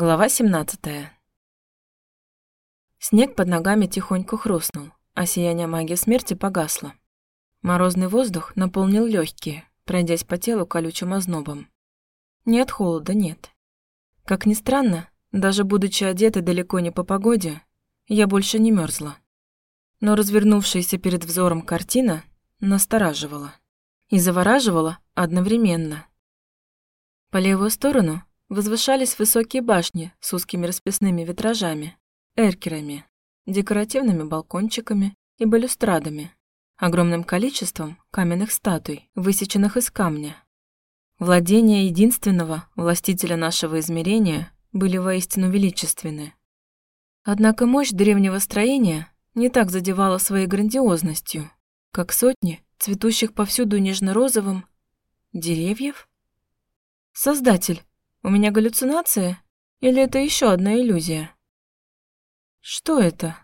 Глава 17. Снег под ногами тихонько хрустнул, а сияние магии смерти погасло. Морозный воздух наполнил легкие, пройдясь по телу колючим ознобом. Нет холода, нет. Как ни странно, даже будучи одетой далеко не по погоде, я больше не мерзла. Но развернувшаяся перед взором картина настораживала и завораживала одновременно. По левую сторону возвышались высокие башни с узкими расписными витражами, эркерами, декоративными балкончиками и балюстрадами, огромным количеством каменных статуй, высеченных из камня. Владения единственного властителя нашего измерения были воистину величественны. Однако мощь древнего строения не так задевала своей грандиозностью, как сотни цветущих повсюду нежно-розовым деревьев. Создатель, у меня галлюцинация? Или это еще одна иллюзия? Что это?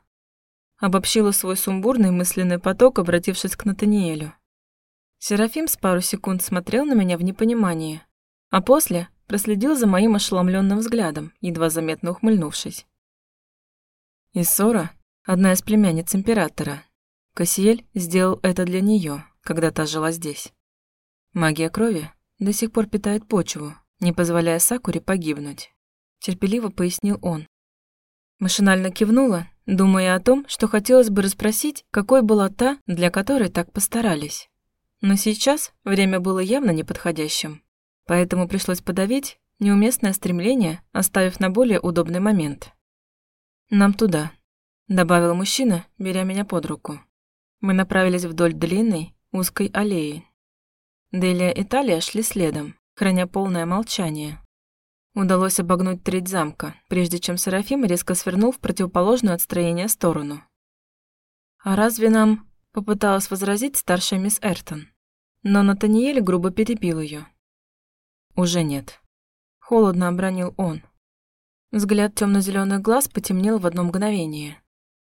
Обобщила свой сумбурный мысленный поток, обратившись к Натаниэлю. Серафим с пару секунд смотрел на меня в непонимании, а после проследил за моим ошеломленным взглядом, едва заметно ухмыльнувшись. Иссора, одна из племянниц императора. Кассиэль сделал это для нее, когда та жила здесь. Магия крови до сих пор питает почву, не позволяя Сакуре погибнуть. Терпеливо пояснил он. Машинально кивнула, думая о том, что хотелось бы расспросить, какой была та, для которой так постарались. Но сейчас время было явно неподходящим, поэтому пришлось подавить неуместное стремление, оставив на более удобный момент. «Нам туда», — добавил мужчина, беря меня под руку. Мы направились вдоль длинной, узкой аллеи. Делия и Талия шли следом, храня полное молчание. Удалось обогнуть треть замка, прежде чем Серафим резко свернул в противоположную от строения сторону. «А разве нам...» — попыталась возразить старшая мисс Эртон. Но Натаниэль грубо перебил ее. «Уже нет». Холодно обронил он. Взгляд темно-зеленых глаз потемнел в одно мгновение.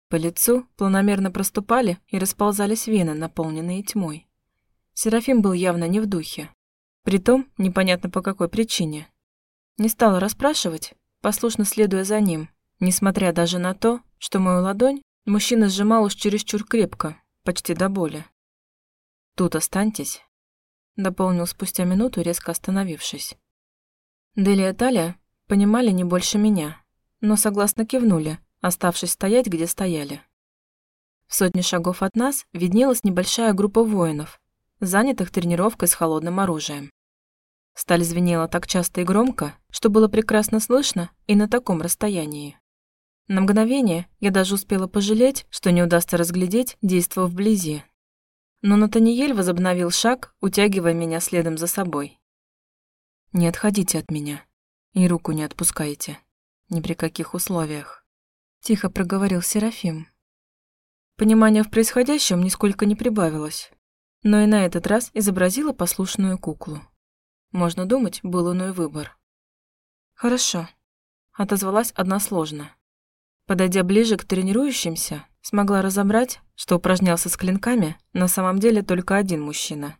По лицу планомерно проступали и расползались вены, наполненные тьмой. Серафим был явно не в духе. Притом, непонятно по какой причине. Не стала расспрашивать, послушно следуя за ним, несмотря даже на то, что мою ладонь мужчина сжимал уж чересчур крепко, почти до боли. «Тут останьтесь», — дополнил спустя минуту, резко остановившись. Дели и Талия понимали не больше меня, но согласно кивнули, оставшись стоять, где стояли. В сотне шагов от нас виднелась небольшая группа воинов, занятых тренировкой с холодным оружием. Сталь звенела так часто и громко, что было прекрасно слышно и на таком расстоянии. На мгновение я даже успела пожалеть, что не удастся разглядеть действо вблизи. Но Натаниэль возобновил шаг, утягивая меня следом за собой. «Не отходите от меня и руку не отпускайте. Ни при каких условиях», — тихо проговорил Серафим. Понимание в происходящем нисколько не прибавилось, но и на этот раз изобразила послушную куклу. Можно думать, был иной выбор. «Хорошо», — отозвалась односложно. Подойдя ближе к тренирующимся, смогла разобрать, что упражнялся с клинками на самом деле только один мужчина.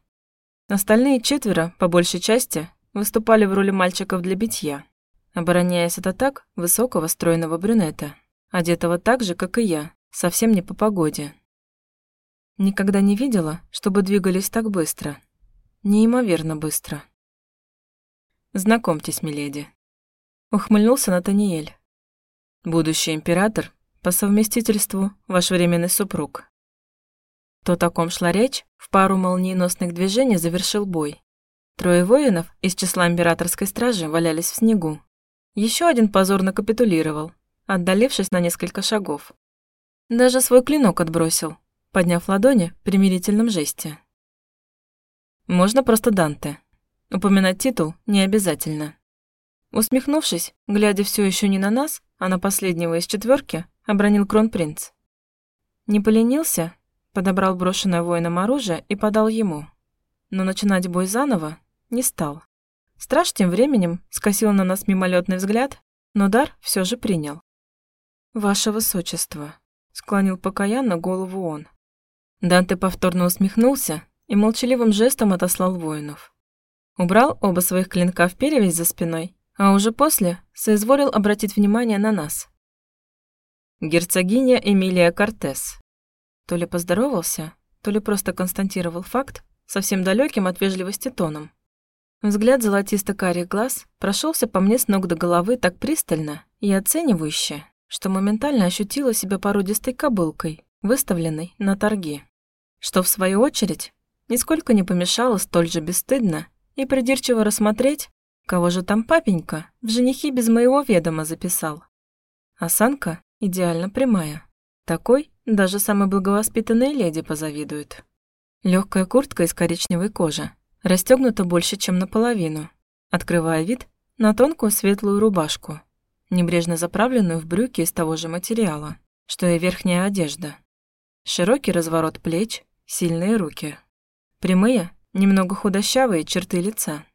Остальные четверо, по большей части, выступали в роли мальчиков для битья, обороняясь от атак высокого стройного брюнета, одетого так же, как и я, совсем не по погоде. Никогда не видела, чтобы двигались так быстро. Неимоверно быстро. Знакомьтесь, миледи. Ухмыльнулся Натаниэль. Будущий император, по совместительству ваш временный супруг. То, о ком шла речь, в пару молниеносных движений завершил бой. Трое воинов из числа императорской стражи валялись в снегу. Еще один позорно капитулировал, отдалившись на несколько шагов. Даже свой клинок отбросил, подняв ладони в примирительном жесте. Можно просто Данте. Упоминать титул не обязательно. Усмехнувшись, глядя все еще не на нас, а на последнего из четверки, обронил кронпринц. Не поленился, подобрал брошенное воином оружие и подал ему. Но начинать бой заново не стал. Страж тем временем скосил на нас мимолетный взгляд, но дар все же принял. «Ваше высочество», — склонил покаянно голову он. Данте повторно усмехнулся и молчаливым жестом отослал воинов. Убрал оба своих клинка в перевязь за спиной, а уже после соизволил обратить внимание на нас. Герцогиня Эмилия Кортес. То ли поздоровался, то ли просто констатировал факт, совсем далеким от вежливости тоном. Взгляд золотисто-карих глаз прошелся по мне с ног до головы так пристально и оценивающе, что моментально ощутила себя породистой кобылкой, выставленной на торги. Что, в свою очередь, нисколько не помешало столь же бесстыдно и придирчиво рассмотреть, кого же там папенька в женихи без моего ведома записал. Осанка идеально прямая. Такой даже самой благовоспитанной леди позавидует. Легкая куртка из коричневой кожи, расстегнута больше, чем наполовину, открывая вид на тонкую светлую рубашку, небрежно заправленную в брюки из того же материала, что и верхняя одежда. Широкий разворот плеч, сильные руки. Прямые, немного худощавые черты лица.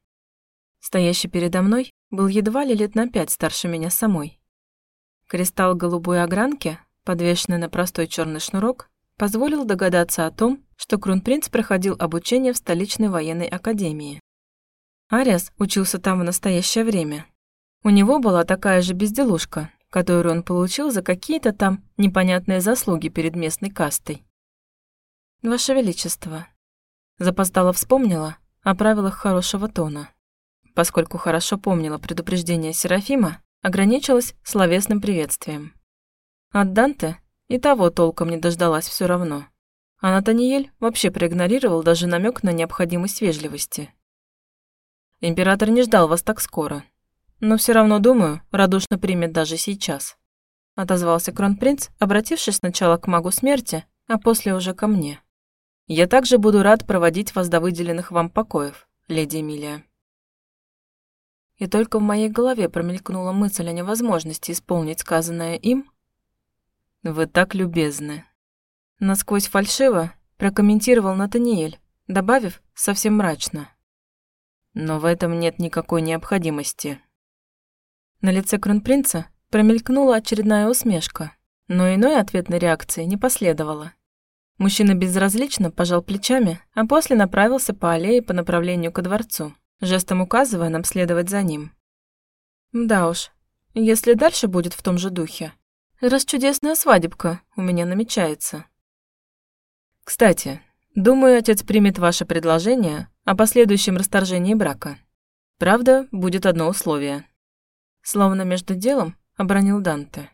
Стоящий передо мной был едва ли лет на пять старше меня самой. Кристалл голубой огранки, подвешенный на простой черный шнурок, позволил догадаться о том, что кронпринц проходил обучение в столичной военной академии. Ариас учился там в настоящее время. У него была такая же безделушка, которую он получил за какие-то там непонятные заслуги перед местной кастой. «Ваше Величество», запоздала вспомнила о правилах хорошего тона. Поскольку хорошо помнила предупреждение Серафима, ограничилась словесным приветствием. От Данте и того толком не дождалась все равно. А Натаниэль вообще проигнорировал даже намек на необходимость вежливости. «Император не ждал вас так скоро. Но все равно, думаю, радушно примет даже сейчас», отозвался кронпринц, обратившись сначала к магу смерти, а после уже ко мне. «Я также буду рад проводить вас до выделенных вам покоев, леди Эмилия». И только в моей голове промелькнула мысль о невозможности исполнить сказанное им, «Вы так любезны». Насквозь фальшиво прокомментировал Натаниэль, добавив совсем мрачно. «Но в этом нет никакой необходимости». На лице кронпринца промелькнула очередная усмешка, но иной ответной реакции не последовало. Мужчина безразлично пожал плечами, а после направился по аллее по направлению ко дворцу, жестом указывая нам следовать за ним. Да уж, если дальше будет в том же духе, раз чудесная свадебка у меня намечается. Кстати, думаю, отец примет ваше предложение о последующем расторжении брака. Правда, будет одно условие. Словно между делом обронил Данте.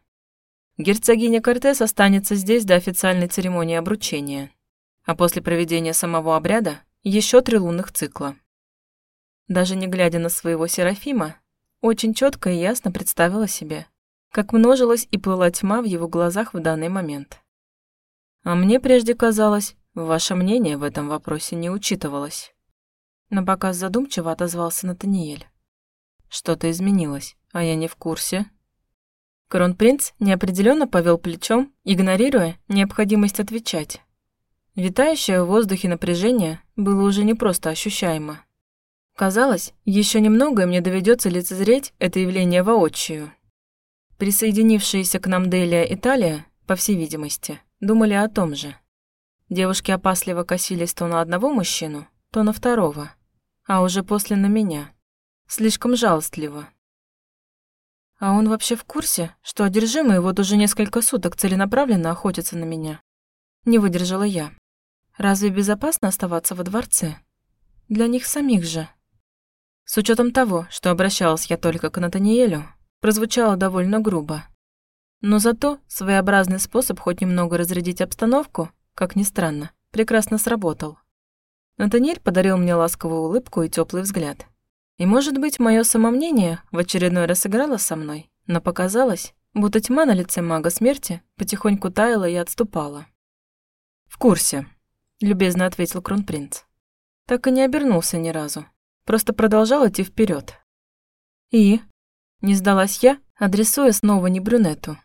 Герцогиня Кортес останется здесь до официальной церемонии обручения, а после проведения самого обряда еще три лунных цикла. Даже не глядя на своего Серафима, очень четко и ясно представила себе, как множилась и плыла тьма в его глазах в данный момент. А мне прежде казалось, ваше мнение в этом вопросе не учитывалось. На показ задумчиво отозвался Натаниэль. Что-то изменилось, а я не в курсе. Кронпринц неопределенно повел плечом, игнорируя необходимость отвечать. Витающее в воздухе напряжение было уже не просто ощущаемо. Казалось, еще немного мне доведется лицезреть это явление воочию. Присоединившиеся к нам Делия и Талия, по всей видимости, думали о том же. Девушки опасливо косились то на одного мужчину, то на второго, а уже после на меня. Слишком жалостливо. А он вообще в курсе, что одержимые вот уже несколько суток целенаправленно охотятся на меня? Не выдержала я. Разве безопасно оставаться во дворце? Для них самих же. С учетом того, что обращалась я только к Натаниэлю, прозвучало довольно грубо. Но зато своеобразный способ хоть немного разрядить обстановку, как ни странно, прекрасно сработал. Натаниэль подарил мне ласковую улыбку и теплый взгляд. И, может быть, мое самомнение в очередной раз играло со мной, но показалось, будто тьма на лице мага смерти потихоньку таяла и отступала. «В курсе», — любезно ответил кронпринц. Так и не обернулся ни разу, просто продолжал идти вперед. «И?» — не сдалась я, адресуя снова не брюнету.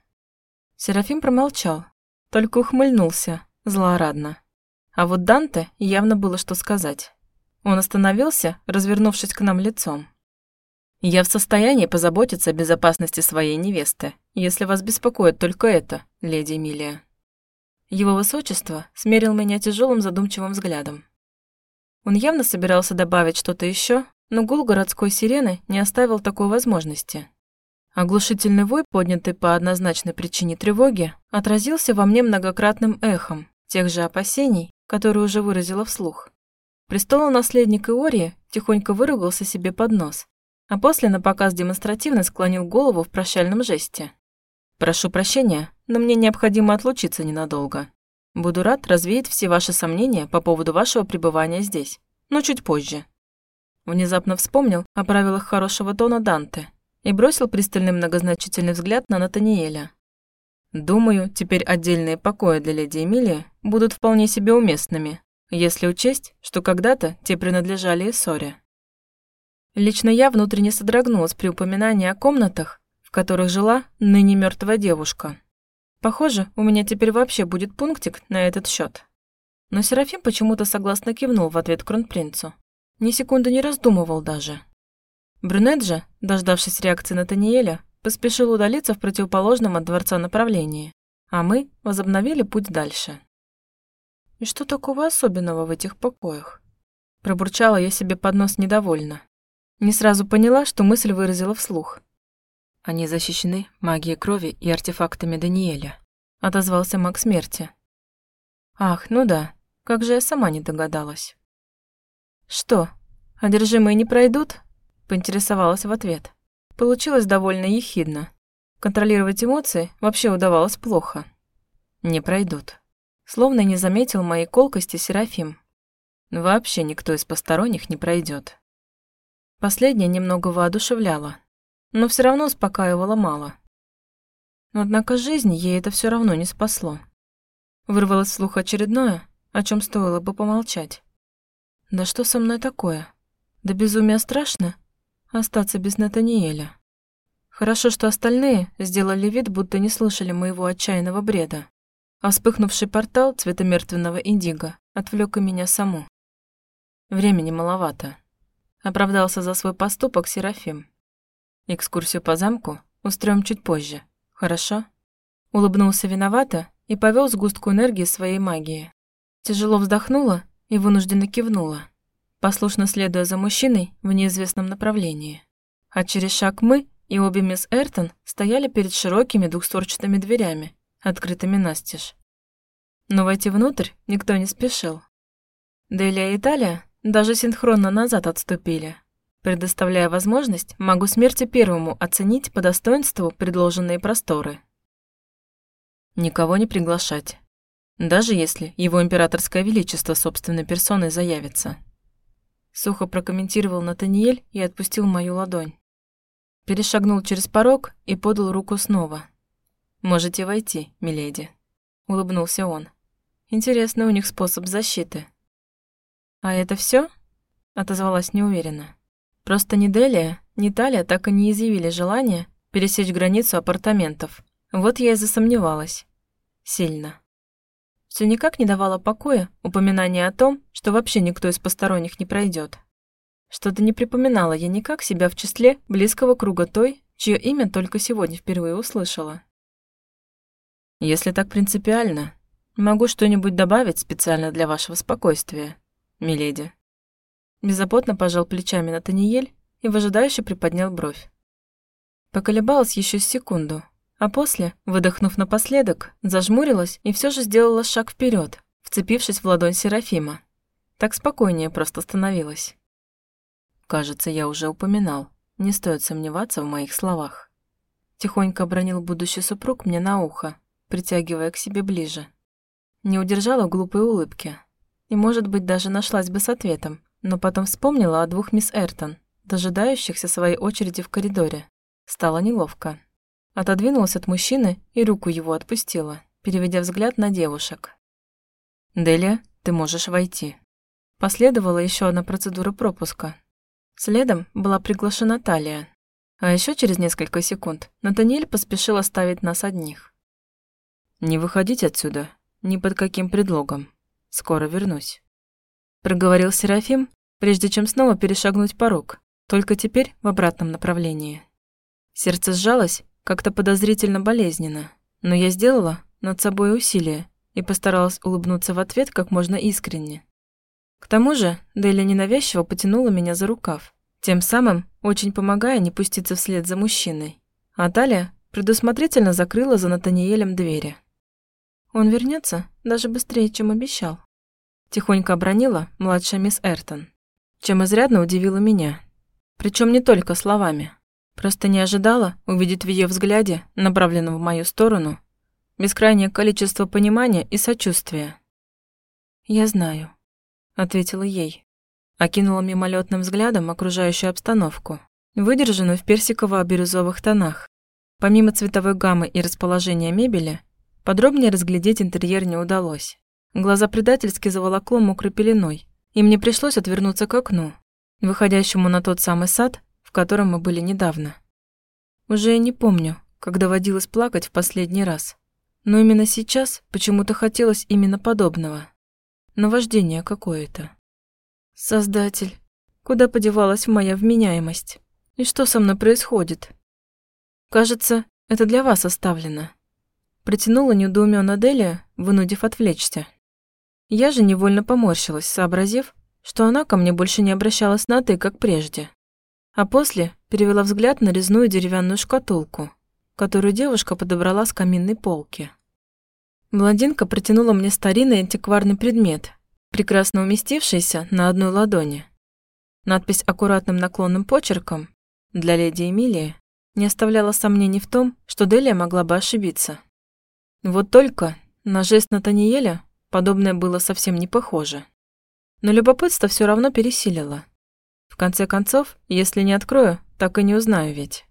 Серафим промолчал, только ухмыльнулся, злорадно. А вот Данте явно было что сказать. Он остановился, развернувшись к нам лицом. «Я в состоянии позаботиться о безопасности своей невесты, если вас беспокоит только это, леди Эмилия». Его высочество смерил меня тяжелым задумчивым взглядом. Он явно собирался добавить что-то еще, но гул городской сирены не оставил такой возможности. Оглушительный вой, поднятый по однозначной причине тревоги, отразился во мне многократным эхом тех же опасений, которые уже выразила вслух. Престолонаследник Иории тихонько выругался себе под нос, а после на показ демонстративно склонил голову в прощальном жесте. «Прошу прощения, но мне необходимо отлучиться ненадолго. Буду рад развеять все ваши сомнения по поводу вашего пребывания здесь, но чуть позже». Внезапно вспомнил о правилах хорошего тона Данте и бросил пристальный многозначительный взгляд на Натаниэля. «Думаю, теперь отдельные покои для леди Эмилии будут вполне себе уместными, если учесть, что когда-то те принадлежали Иссоре». Лично я внутренне содрогнулась при упоминании о комнатах, в которых жила ныне мертвая девушка. Похоже, у меня теперь вообще будет пунктик на этот счет. Но Серафим почему-то согласно кивнул в ответ кронпринцу. Ни секунды не раздумывал даже. Брюнет же, дождавшись реакции Натаниэля, поспешил удалиться в противоположном от дворца направлении, а мы возобновили путь дальше. «И что такого особенного в этих покоях?» Пробурчала я себе под нос недовольно. Не сразу поняла, что мысль выразила вслух. «Они защищены магией крови и артефактами Даниэля», — отозвался маг смерти. «Ах, ну да, как же я сама не догадалась». «Что, одержимые не пройдут?» Поинтересовалась в ответ. Получилось довольно ехидно. Контролировать эмоции вообще удавалось плохо. Не пройдут. Словно не заметил моей колкости Серафим. Вообще никто из посторонних не пройдет. Последнее немного воодушевляло, но все равно успокаивало мало. Однако жизнь ей это все равно не спасло. Вырвалось вслух очередное, о чем стоило бы помолчать. Да что со мной такое? Да безумие страшно? остаться без Натаниэля. Хорошо, что остальные сделали вид, будто не слышали моего отчаянного бреда. А вспыхнувший портал цвета мертвенного индиго отвлек и меня саму. Времени маловато. Оправдался за свой поступок Серафим. Экскурсию по замку устроим чуть позже. Хорошо? Улыбнулся виновато и повел сгустку энергии своей магии. Тяжело вздохнула и вынужденно кивнула послушно следуя за мужчиной в неизвестном направлении. А через шаг мы и обе мисс Эртон стояли перед широкими двухстворчатыми дверями, открытыми настежь. Но войти внутрь никто не спешил. Делия и Италия даже синхронно назад отступили, предоставляя возможность магу смерти первому оценить по достоинству предложенные просторы. Никого не приглашать, даже если его императорское величество собственной персоной заявится. Сухо прокомментировал Натаниэль и отпустил мою ладонь. Перешагнул через порог и подал руку снова. «Можете войти, миледи», — улыбнулся он. «Интересный у них способ защиты». «А это все? отозвалась неуверенно. Просто ни Делия, ни Талия так и не изъявили желания пересечь границу апартаментов. Вот я и засомневалась. Сильно. Все никак не давало покоя упоминание о том, что вообще никто из посторонних не пройдет. Что-то не припоминала я никак себя в числе близкого круга той, чье имя только сегодня впервые услышала. Если так принципиально, могу что-нибудь добавить специально для вашего спокойствия, миледи. Беззаботно пожал плечами Натаниэль и выжидающе приподнял бровь. Поколебалась еще секунду, а после, выдохнув напоследок, зажмурилась и все же сделала шаг вперед, вцепившись в ладонь Серафима. Так спокойнее просто становилось. Кажется, я уже упоминал. Не стоит сомневаться в моих словах. Тихонько обронил будущий супруг мне на ухо, притягивая к себе ближе. Не удержала глупой улыбки. И, может быть, даже нашлась бы с ответом, но потом вспомнила о двух мисс Эртон, дожидающихся своей очереди в коридоре. Стало неловко. Отодвинулась от мужчины и руку его отпустила, переведя взгляд на девушек. «Делия, ты можешь войти». Последовала еще одна процедура пропуска. Следом была приглашена Талия. А еще через несколько секунд Натаниэль поспешил оставить нас одних. «Не выходить отсюда, ни под каким предлогом. Скоро вернусь», — проговорил Серафим, прежде чем снова перешагнуть порог, только теперь в обратном направлении. Сердце сжалось, как-то подозрительно болезненно, но я сделала над собой усилие и постаралась улыбнуться в ответ как можно искренне. К тому же Дели ненавязчиво потянула меня за рукав, тем самым очень помогая не пуститься вслед за мужчиной. А Талия предусмотрительно закрыла за Натаниэлем двери. Он вернется даже быстрее, чем обещал. Тихонько обронила младшая мисс Эртон, чем изрядно удивила меня. Причем не только словами. Просто не ожидала увидеть в ее взгляде, направленном в мою сторону, бескрайнее количество понимания и сочувствия. «Я знаю», — ответила ей. Окинула мимолетным взглядом окружающую обстановку, выдержанную в персиково-бирюзовых тонах. Помимо цветовой гаммы и расположения мебели, подробнее разглядеть интерьер не удалось. Глаза предательски заволокло мокрой пеленой, и мне пришлось отвернуться к окну, выходящему на тот самый сад, в котором мы были недавно. Уже не помню, как доводилось плакать в последний раз. Но именно сейчас почему-то хотелось именно подобного. Наваждение какое-то. Создатель, куда подевалась моя вменяемость? И что со мной происходит? Кажется, это для вас оставлено. Протянула недоумённо Делия, вынудив отвлечься. Я же невольно поморщилась, сообразив, что она ко мне больше не обращалась на «ты», как прежде. А после перевела взгляд на резную деревянную шкатулку, которую девушка подобрала с каминной полки. Блондинка протянула мне старинный антикварный предмет, прекрасно уместившийся на одной ладони. Надпись аккуратным наклонным почерком для леди Эмилии не оставляла сомнений в том, что Делия могла бы ошибиться. Вот только на жест Натаниэля подобное было совсем не похоже. Но любопытство все равно пересилило. В конце концов, если не открою, так и не узнаю ведь.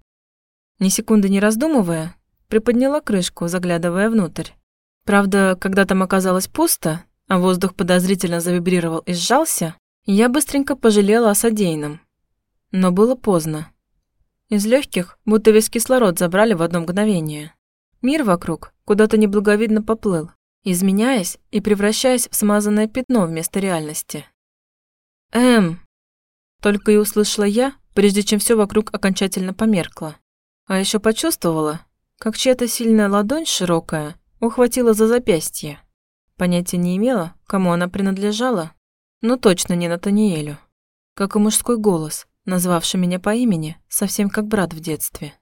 Ни секунды не раздумывая, приподняла крышку, заглядывая внутрь. Правда, когда там оказалось пусто, а воздух подозрительно завибрировал и сжался, я быстренько пожалела о содеянном. Но было поздно. Из легких будто весь кислород забрали в одно мгновение. Мир вокруг куда-то неблаговидно поплыл, изменяясь и превращаясь в смазанное пятно вместо реальности. «Эм!» Только и услышала я, прежде чем все вокруг окончательно померкло. А еще почувствовала, как чья-то сильная ладонь широкая ухватила за запястье. Понятия не имела, кому она принадлежала, но точно не Натаниэлю. Как и мужской голос, назвавший меня по имени, совсем как брат в детстве.